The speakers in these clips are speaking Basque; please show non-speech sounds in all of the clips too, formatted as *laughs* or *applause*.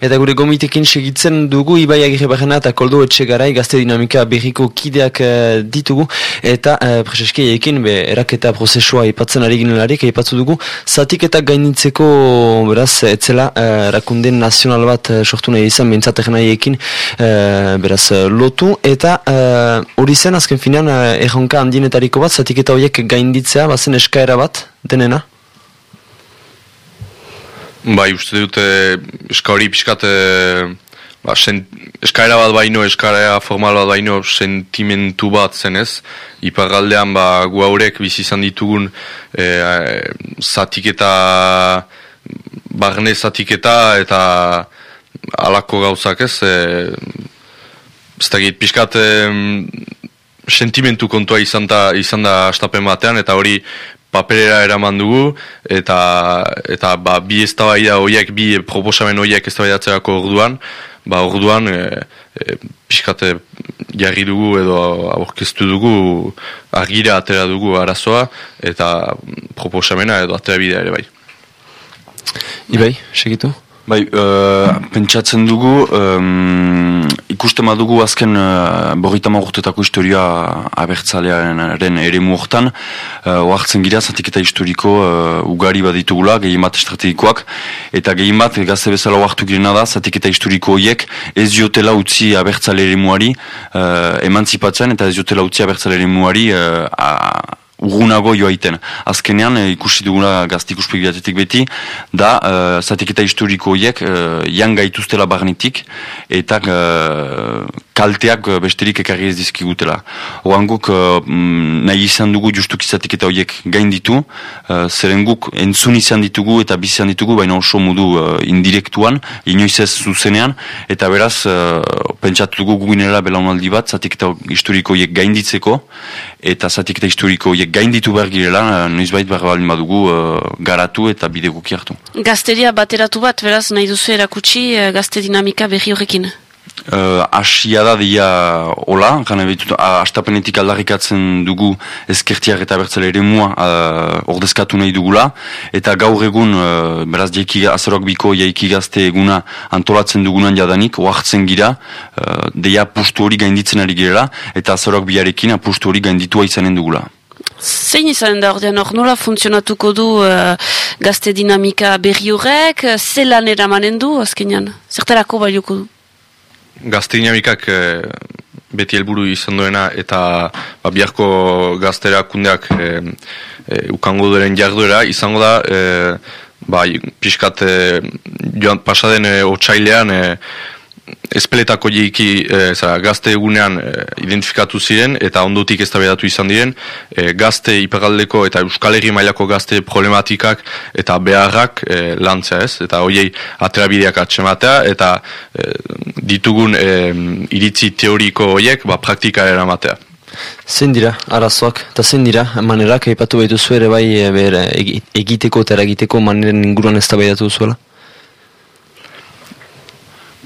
Eta gure gomitekin segitzen dugu Ibai Agirre eta Koldo Etxegarai gazte dinamika berriko kideak uh, ditugu eta uh, preseski ekin be, eraketa prozesua ipatzen ari ginelarik ipatzu dugu zatik eta gainitzeko beraz etzela uh, rakunden nazional bat uh, sortu nahi izan bintzatek nahi ekin uh, beraz lotu eta hori uh, zen azken finean uh, erronka handienetariko bat zatik eta horiek gainditzea bazen eskaera bat denena? Bai, uste dute eska hori pixkat ba, eskaera bat baino, eskaera formal bat baino sentimentu bat zenez. Iparraldean ba, gu bizi izan ditugun e, zatiketa, barne zatiketa eta alako gauzak ez. E, ez da pixkat sentimentu kontua izan da, izan da astapen batean eta hori paperera eraman dugu, eta, eta ba, bi ez horiek, bi proposamen horiek ez orduan, ba, orduan e, e, pixkate jarri dugu edo aurkeztu dugu, argira atera dugu arazoa, eta proposamena edo atera bidea ere bai. Ibai, segitu? Bai, uh, pentsatzen dugu, um, ikusten badugu azken uh, borrita mortetako historia abertzalearen ere muortan, uh, oartzen gira, zatik eta historiko uh, ugari bat ditugula, gehien bat estrategikoak, eta gehien bat gazte bezala oartu girena da, zatik eta historiko horiek ez diotela utzi abertzale ere muari uh, emantzipatzen, eta ez diotela utzi abertzale ere muari uh, urgunago joaiten. Azkenean, e, ikusi duguna gazti ikuspegi beti, da, e, zatiketa historiko horiek, e, jan gaituztela barnitik, eta kalteak besterik ekarri ez dizkigutela. Horan guk, nahi izan dugu justuki zatiketa horiek gain ditu, zeren guk entzun izan ditugu eta bizan ditugu, baina oso modu indirektuan, inoiz ez zuzenean, eta beraz, pentsatu dugu guginela belaunaldi bat, zatiketa historiko horiek gainditzeko, eta zatiketa historiko horiek gainditu behar girela, eh, noiz bait behar balin badugu uh, garatu eta bide guki hartu. Gazteria bateratu bat, beraz, nahi duzu erakutsi uh, gazte dinamika berri horrekin? Uh, asia da dia hola, gana behitu, astapenetik aldarrikatzen dugu ezkertiak eta bertzale ere mua ordezkatu nahi dugula, eta gaur egun, uh, beraz, jaiki, azarok biko jaiki gazte eguna antolatzen dugunan jadanik, oartzen gira, uh, deia pustu hori gainditzen ari girela, eta azarok biarekin apustu hori gainditua izanen dugula. Zein izan da ordean hor nola funtzionatuko du uh, gazte dinamika berri horrek, zelan eramanen du azkenean, zertarako balioko du? Gazte dinamikak eh, beti helburu izan duena eta ba, biharko gazterakundeak e, e, ukango duren jarduera izango da e, ba, pixkat e, joan pasaden e, otxailean e, espeletako jeiki e, zara, gazte egunean e, identifikatu ziren eta ondotik ez izan diren e, gazte iparaldeko eta euskal herri mailako gazte problematikak eta beharrak e, lantzea ez eta hoiei aterabideak atxematea eta e, ditugun e, iritzi teoriko hoiek ba, praktika eramatea. Zein dira, arazoak, eta zein dira, manerak, epatu behitu zuere bai egiteko eta eragiteko maneren inguruan ez zuela?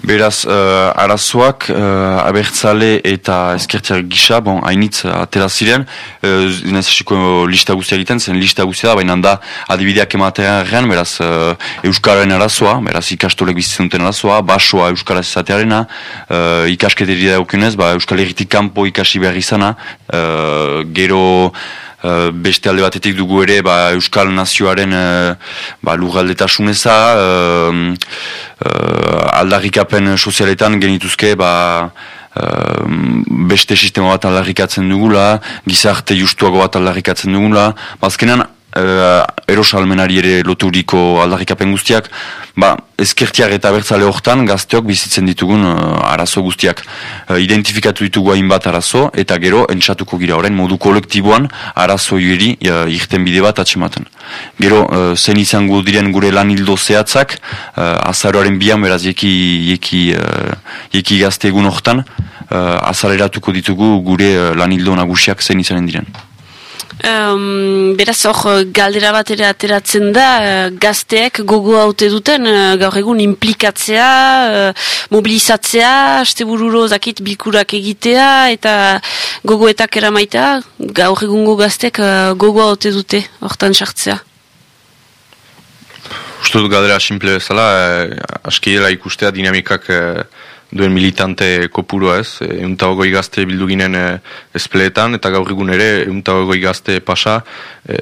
Beraz, uh, arazoak, uh, abertzale eta ezkertiak gisa, bon, hainitz atera ziren, uh, lista guztia egiten, zen lista guztia da, baina da adibideak ematean beraz, uh, Euskararen arazoa, beraz, ikastolek bizitzen arazoa, basoa Euskaraz izatearena, uh, ikasketeri da ba, Euskal Herritik kanpo ikasi behar izana, uh, gero... Uh, beste alde batetik dugu ere ba, Euskal Nazioaren uh, ba, lugaldetasuneza uh, uh, aldarrikapen sozialetan genituzke ba, beste sistema bat aldarrikatzen dugula, gizarte justuago bat aldarrikatzen dugula, bazkenan uh, erosalmenari ere loturiko aldarrikapen guztiak, ba, ezkertiak eta bertzale hortan gazteok bizitzen ditugun uh, arazo guztiak. Uh, identifikatu ditugu hainbat arazo, eta gero entzatuko gira horren modu kolektiboan arazo juri uh, irten bide bat atxematen. Gero, uh, zen izango diren gure lan hildo zehatzak, uh, azaroaren bian beraz jeki, jeki, uh, gazte egun hortan, uh, azaleratuko ditugu gure uh, lan hildo nagusiak zen izanen diren. Um, beraz hor galdera bat ere ateratzen da uh, gazteek gogo haute duten uh, gaur egun implikatzea mobilizatzea haste bururo zakit bilkurak egitea eta gogoetak eramaitea. Gaur egungo gazteek uh, gogo haute dute hortan sartzea. Uste dut galdera simple bezala, e, aski ikustea dinamikak e, duen militante kopurua ez, eunta hogoi gazte bildu ginen e, espleetan, eta gaur egun ere eunta hogoi gazte pasa e,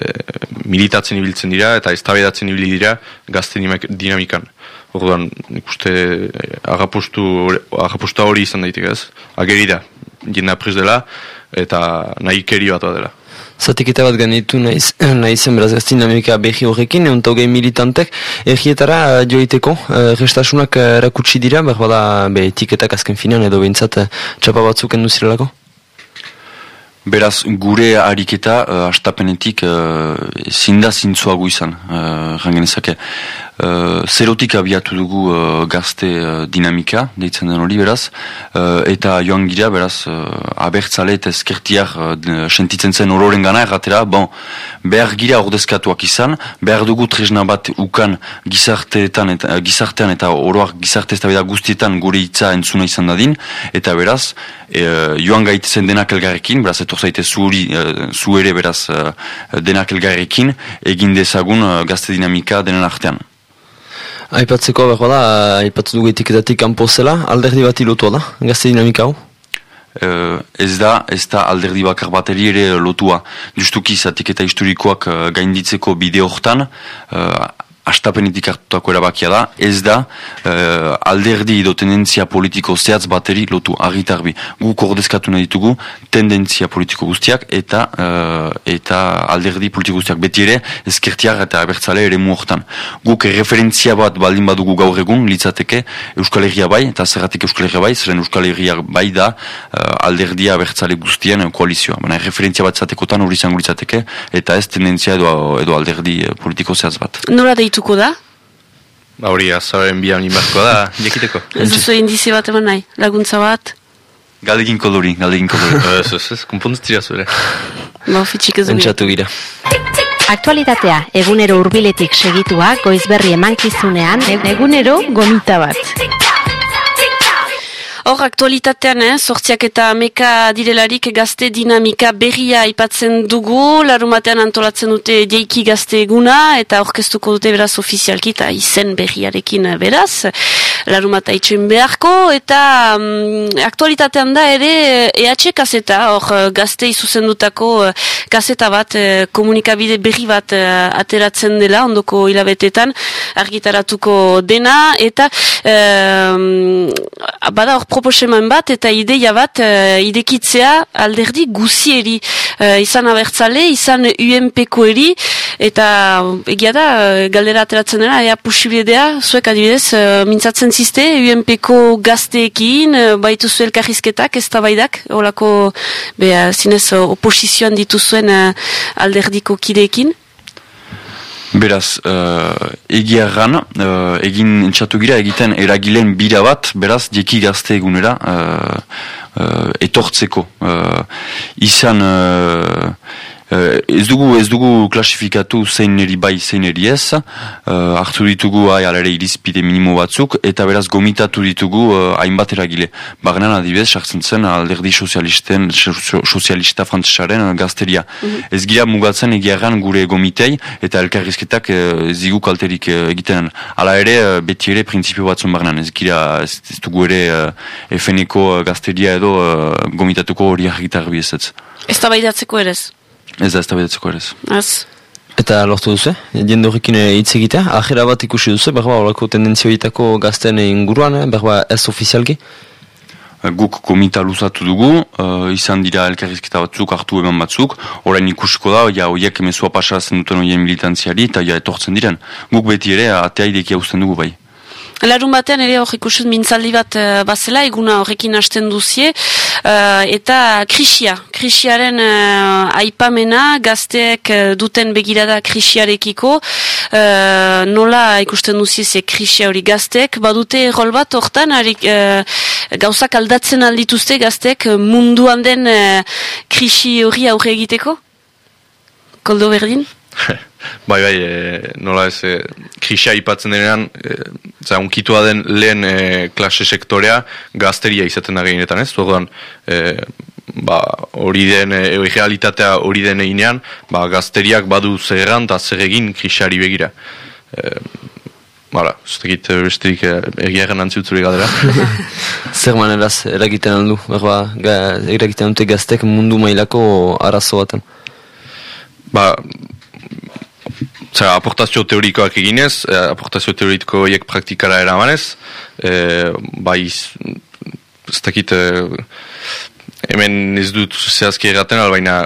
militatzen ibiltzen dira, eta eztabaidatzen ibili dira gazte dinamikan. Orduan, nik uste agapostu hori izan daiteke ez, ageri da, jendea dela, eta nahi keri bat dela. Zatiketa bat ganitu nahiz, nahizen beraz gaztin Amerika behi horrekin, egun taugei militantek, errietara uh, joiteko, restasunak uh, erakutsi dira, behar bada be, etiketak azken finan edo behintzat txapa batzuk enduzirelako? Beraz, gure ariketa, uh, astapenetik, uh, zinda zintzuago izan, uh, rangenezake. Uh, zerotik abiatu dugu uh, gazte uh, dinamika, deitzen den hori beraz, uh, eta joan gira beraz uh, abertzale eta eskertiak uh, sentitzen zen ororen gana erratera, bon, behar gira ordezkatuak izan, behar dugu tresna bat ukan gizarteetan eta, gizartean eta oroak gizarte ez guztietan gure hitza entzuna izan dadin, eta beraz, joan gaitezen denak elgarrekin, beraz, etor zaite zuhuri, uh, zu ere beraz uh, denak elgarrekin, egin dezagun uh, gazte dinamika denen artean. Aipatzeko behar da, aipatzu dugu etiketatik kanpo zela, alderdi bat ilotua da, gazte dinamika hau? Uh, ez da, ez da alderdi bakar bateri ere lotua. Justuki zatik eta historikoak uh, gainditzeko bide hortan, uh, astapenetik hartutako erabakia da, ez da uh, alderdi edo tendentzia politiko zehatz bateri lotu argitarbi. Guk ordezkatu nahi ditugu tendentzia politiko guztiak eta uh, eta alderdi politiko guztiak beti ere ezkertiak eta abertzale ere muortan. Guk referentzia bat baldin badugu gaur egun litzateke Euskal Herria bai eta zerratik Euskal Herria bai, zeren Euskal Herria bai da uh, alderdia abertzale guztien koalizioa. Baina referentzia bat zatekotan hori izango litzateke eta ez tendentzia edo, edo alderdi politiko zehatz bat. Nora deituko da? Ba hori, azaren bian inbarko da, jakiteko. Ez duzu indizi bat eman nahi, laguntza bat? Galegin kolori, galegin kolori. *laughs* Ez, ez, ez, konpontzitira zure. Ba, fitxik ez Entzatu gira. Aktualitatea, egunero hurbiletik segitua, goizberri emankizunean, egunero gomita bat. Hor, aktualitatean, eh, sortziak eta meka direlarik gazte dinamika berria ipatzen dugu, larumatean antolatzen dute deiki gazte eguna, eta orkestuko dute beraz ofizialki, eta izen berriarekin beraz, larumata itxen beharko, eta um, aktualitatean da ere EH kaseta, hor gazte izuzen dutako uh, kaseta bat, komunikabide berri bat ateratzen dela, ondoko hilabetetan, argitaratuko dena, eta um, bada hor proposeman bat eta ideia bat uh, idekitzea alderdi guzieri. Uh, izan abertzale, izan UNP-ko eri eta egia da uh, galdera ateratzen dena, ea posibilidea zuek adibidez, uh, mintzatzen ziste UNP-ko gazteekin uh, baitu zuel karrizketak, ez tabaidak holako, beha, zinez oposizioan dituzuen uh, alderdiko kideekin Beraz, uh, egia gana, uh, egin entxatu gira, egiten eragilen bira bat, beraz, dieki gazte egunera, uh, uh, etortzeko. Uh, izan, Uh, ez dugu ez dugu klasifikatu zein eri bai zein eri ez, uh, hartu ditugu ai alare irizpide minimo batzuk, eta beraz gomitatu ditugu uh, hainbat eragile. Bagnan adibez, sartzen zen alderdi sozialisten, sozialista frantzesaren gazteria. Mhm. Ez gira mugatzen egiaran gure gomitei, eta elkarrizketak uh, zigu kalterik uh, egiten. Hala ere, uh, beti ere prinsipio batzun bagnan, ez gira ez, ez dugu ere uh, efeneko gazteria edo uh, gomitatuko hori argitar ez. Ez da ere Ez da, ez da ez. Eta lortu duzu, jende horrekin eh, hitz egitea, ajera bat ikusi duzu, berba horako tendentzioitako gazten inguruan, eh, berba ez ofizialki? Eh, guk komita luzatu dugu, uh, izan dira elkarrizketa batzuk, hartu eman batzuk, orain ikusiko da, ja, oiek emezua pasatzen duten oien militantziari, eta ja, etortzen diren. Guk beti ere, atea ideki hausten dugu bai. Larun batean ere hor ikusten mintzaldi bat uh, bazela, eguna horrekin hasten duzie, uh, eta krisia, krisiaren uh, aipamena, gazteek duten begirada krisiarekiko, uh, nola ikusten duzie ze krisia hori gazteek, badute rol bat hortan, harik, uh, gauzak aldatzen aldituzte gazteek munduan den uh, krisi hori aurre egiteko? Koldo berdin? *laughs* bai, bai, e, nola ez, e, krisia ipatzen denean, e, za, unkitua den lehen e, klase sektorea gazteria izaten da gehienetan, ez? Zordoan, e, ba, hori den, e, realitatea hori den eginean, ba, gazteriak badu zerran eta zer egin krisiari begira. E, Hala, zutekit besterik egiaren antziutzuri gadera. *laughs* Zer maneraz eragiten aldu, berba, ga, eragiten dute gaztek mundu mailako arazo baten. Ba, zera, aportazio teorikoak eginez, eh, aportazio teoriko horiek praktikara eramanez, eh, bai, ez dakit, eh, hemen ez dut zehazki erraten, albaina,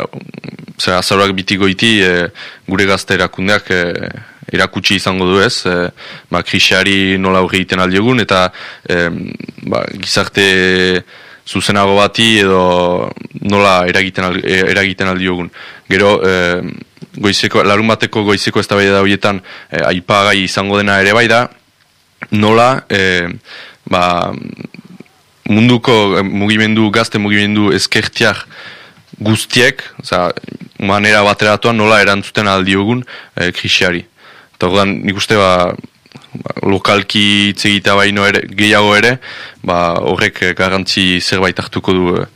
zera, azaruak bitiko iti, eh, gure gazte erakundeak, eh, erakutsi izango du ez, e, ba, krisiari nola hori egiten aldiogun, eta e, ba, gizarte zuzenago bati edo nola eragiten, eragiten aldiogun. Gero, e, goizeko, larun bateko goizeko ez da horietan e, aipagai izango dena ere bai da, nola e, ba, munduko mugimendu, gazte mugimendu ezkertiak guztiek, oza, manera bateratuan nola erantzuten aldiogun e, krisiari. Eta nik uste ba, ba lokalki itzegita baino ere, gehiago ere, ba, horrek garantzi zerbait hartuko du eh,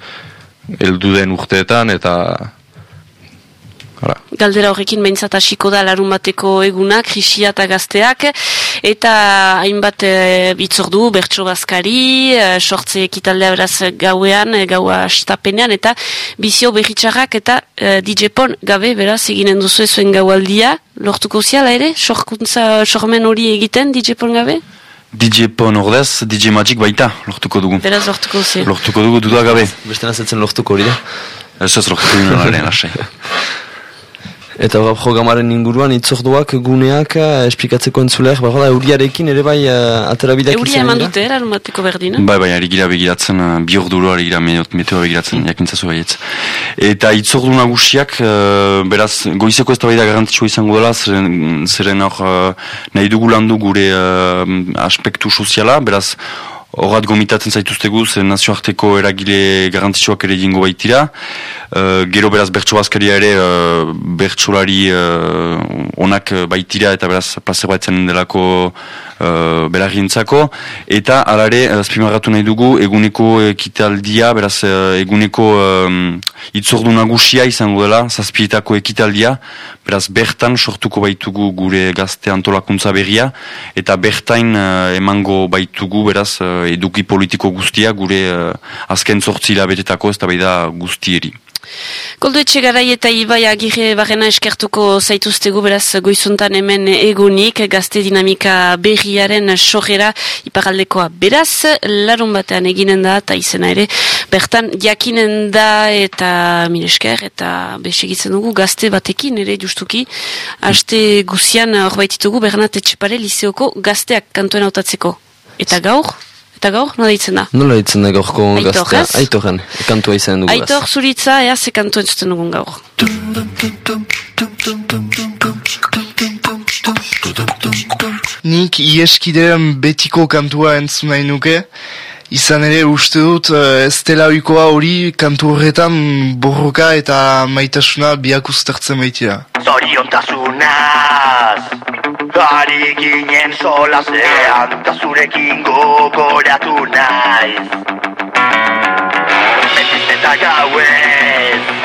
heldu den urteetan, eta Galdera horrekin behintzat hasiko da larun bateko egunak, krisia eta gazteak, eta hainbat e, bitzordu, bertso bazkari, e, sortze ekitaldea beraz gauean, e, gaua stapenean, eta bizio berritxarrak eta e, DJ Pon gabe beraz eginen duzu ezuen gaualdia, lortuko ziala ere, sorkuntza sormen hori egiten DJ Pon gabe? DJ Pon ordez, DJ Magic baita, lortuko dugu. Beraz lortuko zi. Lortuko dugu duda gabe. Beste nazetzen lortuko hori da? Ez ez lortuko dugu *laughs* Eta hor programaren inguruan itzorduak guneak uh, esplikatzeko entzuleak, bada euriarekin ere bai uh, aterabideak izan? Euria eman dute, eran mateko berdina? Bai, bai, ari gira begiratzen, uh, bi orduro ari gira meteo begiratzen, mm. jakintzazu baietz. Eta itzordu nagusiak, uh, beraz, goizeko ez da baida garantitxo izango dela, zeren, zeren hor uh, nahi dugu landu gure uh, aspektu soziala, beraz, Horat gomitatzen zaituztegu, zen nazioarteko eragile garantitxoak ere jingo baitira. Uh, gero beraz bertso bazkaria ere uh, bertsolari uh, onak baitira eta beraz plazer baitzen delako uh, belarrientzako. Eta alare, azpimarratu nahi dugu, eguneko ekitaldia, beraz eguneko um, itzordu nagusia izango dela, zazpietako ekitaldia, beraz bertan sortuko baitugu gure gazte antolakuntza berria, eta bertain emango baitugu, beraz, eduki politiko guztia gure uh, azken zortzi labetetako ez da bai da guztieri. Koldo etxegarai eta Ibai agire barrena eskertuko zaituztegu beraz goizuntan hemen egunik gazte dinamika berriaren sorrera iparaldekoa beraz larun batean eginen da eta izena ere bertan jakinen da eta minesker eta besegitzen dugu gazte batekin ere justuki haste guzian horbaititugu Bernat Etxepare liseoko gazteak kantuen autatzeko eta gaur Eta gaur, nola ditzen da? Nola ditzen da gaurko gaztea? Aitorren, kantua izan dugu. Aitor zuritza, ea ze kantua entzuten dugun gaur. Nik ieskideen betiko kantua entzun nahi nuke. Izan ere uste dut eh, ez dela oikoa hori kantu horretan borroka eta maitasuna biak ustartzen baitira. Zorion tasunaz, ari ginen solazean, tasurekin gokoratu naiz. Metiz eta gauez,